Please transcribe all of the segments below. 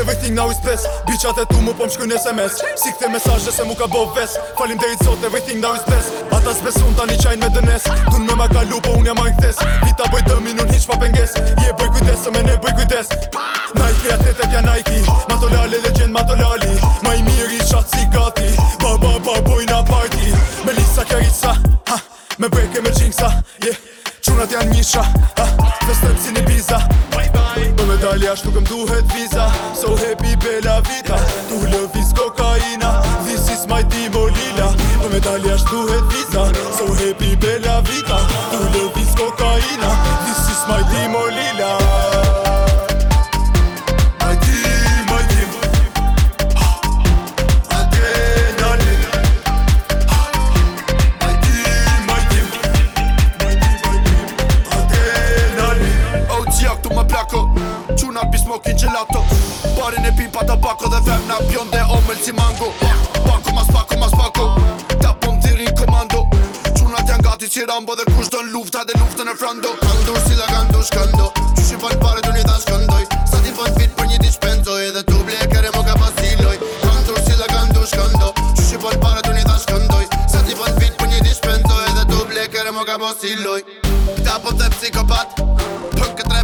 everything now is best Bichat e tu mu po mshkyn SMS Si këthe mesajnë se mu ka bo ves Falim derit sot everything now is best Ata s'besun tani qajnë me dënes Tun me ma lu po unë jam a i këthes Vita bëj dëmi nun hiq pa penges Je yeah, bëj kujtes se me ne bëj kujtes Nike e atet e pja Nike Ma to lale legend ma to lali Ma i miri shatë si gati Ba ba ba na party Me lisa kjarica Me breke me jinxa yeah. Qunat janë misha Festem si një biza Bye bye me dalë jashtë nuk më duhet viza So happy bella vita Tu lëviz kokaina This is my divo lila Me dalë jashtë duhet viza So happy bella vita smokin gelato Barin e pipa, pa tabako dhe fem na pion dhe omel si mango Pako mas pako mas pako Ta pom tirin komando Qunat jan gati si rambo dhe kusht lufta dhe lufta në frando Kandur si la kandur shkando Qushi pan pare du një shkandoj Sa ti pan fit për një di shpenzoj Edhe tu ble kere mo ka pasiloj Kandur si la kandur shkando Qushi pan pare du një shkandoj Sa ti pan fit për një di shpenzoj Edhe tu ble kere mo ka pasiloj Ta pom dhe psikopat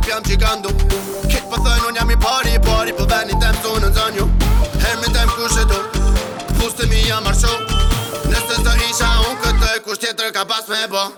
jam thënë unë jam i pari i pari Po venit e më thunë në zënjo Her me tem kushe do mi jam arsho Nëse të isha unë këtë kush tjetër ka pas me bo